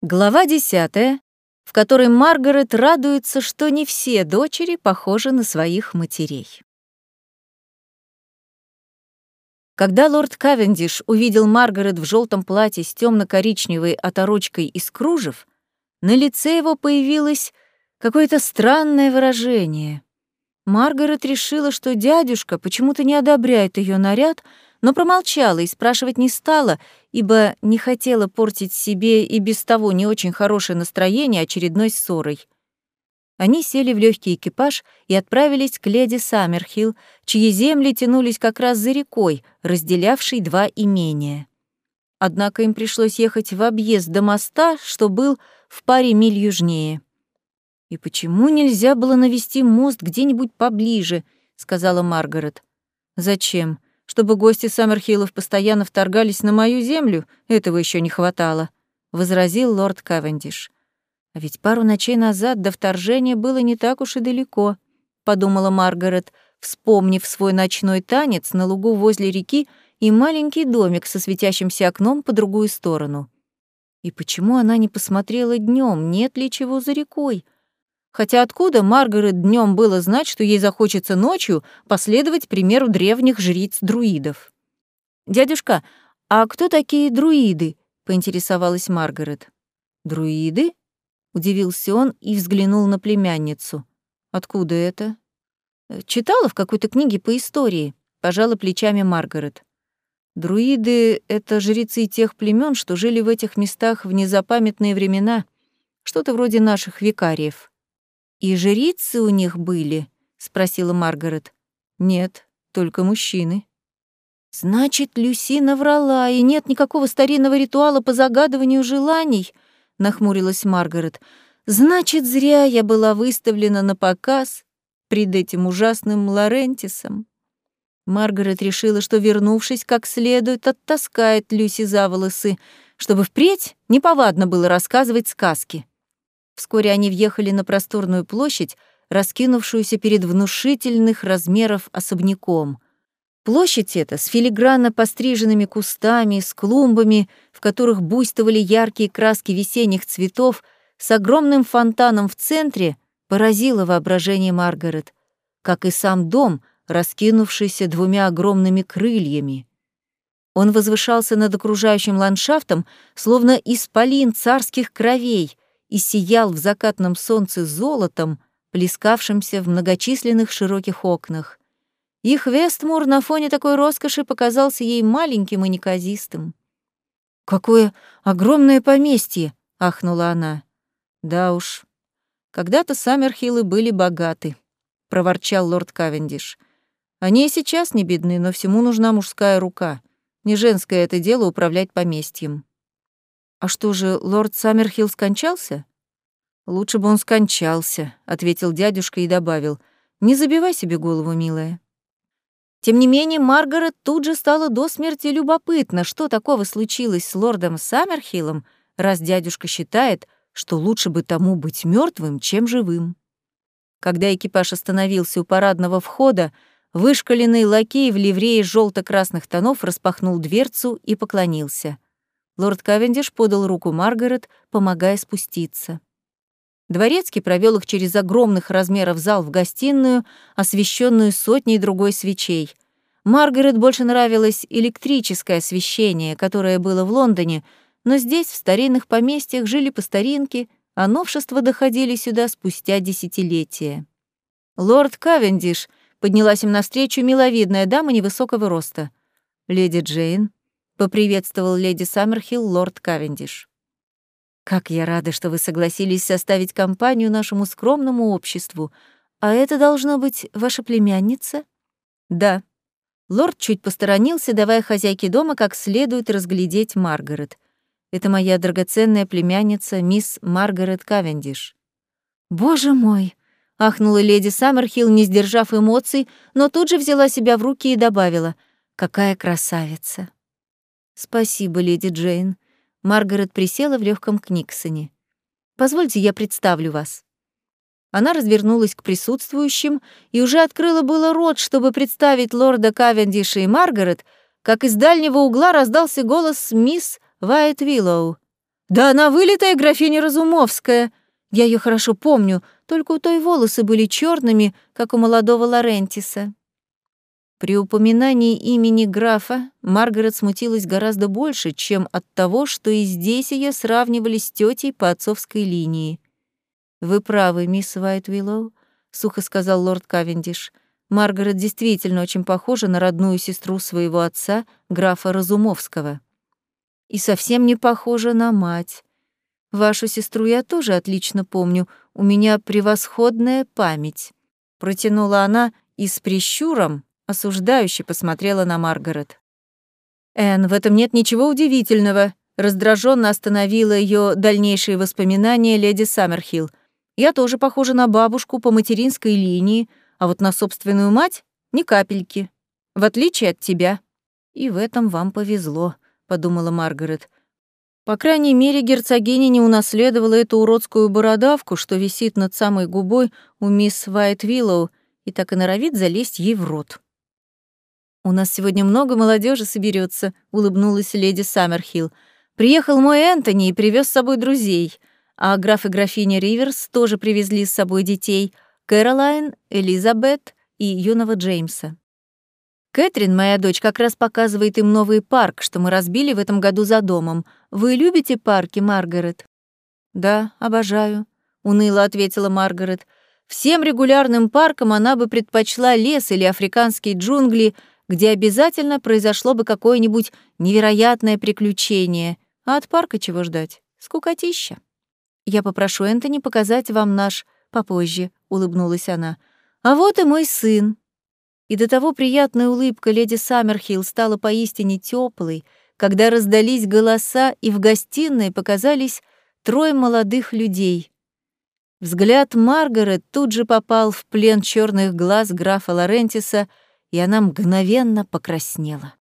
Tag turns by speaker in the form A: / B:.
A: Глава десятая, в которой Маргарет радуется, что не все дочери похожи на своих матерей. Когда лорд Кавендиш увидел Маргарет в желтом платье с темно-коричневой оторочкой из кружев, на лице его появилось какое-то странное выражение. Маргарет решила, что дядюшка почему-то не одобряет ее наряд, но промолчала и спрашивать не стала, ибо не хотела портить себе и без того не очень хорошее настроение очередной ссорой. Они сели в легкий экипаж и отправились к леди Саммерхилл, чьи земли тянулись как раз за рекой, разделявшей два имения. Однако им пришлось ехать в объезд до моста, что был в паре миль южнее. «И почему нельзя было навести мост где-нибудь поближе?» — сказала Маргарет. «Зачем? Чтобы гости Саммерхиллов постоянно вторгались на мою землю? Этого еще не хватало», — возразил лорд Кавендиш. «А ведь пару ночей назад до вторжения было не так уж и далеко», — подумала Маргарет, вспомнив свой ночной танец на лугу возле реки и маленький домик со светящимся окном по другую сторону. И почему она не посмотрела днем, нет ли чего за рекой? Хотя откуда Маргарет днем было знать, что ей захочется ночью последовать примеру древних жриц-друидов? «Дядюшка, а кто такие друиды?» — поинтересовалась Маргарет. «Друиды?» — удивился он и взглянул на племянницу. «Откуда это?» «Читала в какой-то книге по истории», — пожала плечами Маргарет. «Друиды — это жрецы тех племен, что жили в этих местах в незапамятные времена, что-то вроде наших викариев». «И жрицы у них были?» — спросила Маргарет. «Нет, только мужчины». «Значит, Люси наврала, и нет никакого старинного ритуала по загадыванию желаний?» — нахмурилась Маргарет. «Значит, зря я была выставлена на показ пред этим ужасным Лорентисом». Маргарет решила, что, вернувшись как следует, оттаскает Люси за волосы, чтобы впредь неповадно было рассказывать сказки. Вскоре они въехали на просторную площадь, раскинувшуюся перед внушительных размеров особняком. Площадь эта с филигранно постриженными кустами, с клумбами, в которых буйствовали яркие краски весенних цветов, с огромным фонтаном в центре, поразила воображение Маргарет, как и сам дом, раскинувшийся двумя огромными крыльями. Он возвышался над окружающим ландшафтом, словно исполин царских кровей — и сиял в закатном солнце золотом, плескавшимся в многочисленных широких окнах. Их Вестмур на фоне такой роскоши показался ей маленьким и неказистым. «Какое огромное поместье!» — ахнула она. «Да уж, когда-то Саммерхиллы были богаты», — проворчал лорд Кавендиш. «Они и сейчас не бедны, но всему нужна мужская рука. Не женское это дело управлять поместьем». «А что же, лорд Саммерхилл скончался?» «Лучше бы он скончался», — ответил дядюшка и добавил. «Не забивай себе голову, милая». Тем не менее, Маргарет тут же стала до смерти любопытна, что такого случилось с лордом Саммерхиллом, раз дядюшка считает, что лучше бы тому быть мертвым, чем живым. Когда экипаж остановился у парадного входа, вышкаленный лакей в ливрее желто красных тонов распахнул дверцу и поклонился — Лорд Кавендиш подал руку Маргарет, помогая спуститься. Дворецкий провел их через огромных размеров зал в гостиную, освещенную сотней другой свечей. Маргарет больше нравилось электрическое освещение, которое было в Лондоне, но здесь, в старинных поместьях, жили по старинке, а новшества доходили сюда спустя десятилетия. Лорд Кавендиш поднялась им навстречу миловидная дама невысокого роста. «Леди Джейн», поприветствовал леди Саммерхилл лорд Кавендиш. Как я рада, что вы согласились составить компанию нашему скромному обществу. А это должна быть ваша племянница? Да. Лорд чуть посторонился, давая хозяйке дома как следует разглядеть Маргарет. Это моя драгоценная племянница, мисс Маргарет Кавендиш. Боже мой! ахнула леди Саммерхилл, не сдержав эмоций, но тут же взяла себя в руки и добавила: "Какая красавица!" «Спасибо, леди Джейн». Маргарет присела в легком книгсоне. «Позвольте, я представлю вас». Она развернулась к присутствующим и уже открыла было рот, чтобы представить лорда Кавендиша и Маргарет, как из дальнего угла раздался голос мисс Вайт Виллоу. Да она вылитая графиня Разумовская. Я ее хорошо помню, только у той волосы были черными, как у молодого Лорентиса. При упоминании имени графа Маргарет смутилась гораздо больше, чем от того, что и здесь ее сравнивали с тетей по отцовской линии. «Вы правы, мисс Уайтвиллоу», — сухо сказал лорд Кавендиш. «Маргарет действительно очень похожа на родную сестру своего отца, графа Разумовского. И совсем не похожа на мать. Вашу сестру я тоже отлично помню, у меня превосходная память». Протянула она и с прищуром, осуждающе посмотрела на Маргарет. «Энн, в этом нет ничего удивительного», — раздраженно остановила ее дальнейшие воспоминания леди Саммерхилл. «Я тоже похожа на бабушку по материнской линии, а вот на собственную мать — ни капельки, в отличие от тебя». «И в этом вам повезло», — подумала Маргарет. По крайней мере, герцогиня не унаследовала эту уродскую бородавку, что висит над самой губой у мисс Вайтвиллоу, и так и норовит залезть ей в рот. «У нас сегодня много молодежи соберется, улыбнулась леди Саммерхилл. «Приехал мой Энтони и привез с собой друзей, а граф и графиня Риверс тоже привезли с собой детей — Кэролайн, Элизабет и юного Джеймса. Кэтрин, моя дочь, как раз показывает им новый парк, что мы разбили в этом году за домом. Вы любите парки, Маргарет?» «Да, обожаю», — уныло ответила Маргарет. «Всем регулярным паркам она бы предпочла лес или африканские джунгли, где обязательно произошло бы какое-нибудь невероятное приключение. А от парка чего ждать? Скукотища. Я попрошу Энтони показать вам наш попозже, улыбнулась она. А вот и мой сын. И до того приятная улыбка леди Саммерхилл стала поистине теплой, когда раздались голоса, и в гостиной показались трое молодых людей. Взгляд Маргарет тут же попал в плен черных глаз графа Лорентиса — и она мгновенно покраснела.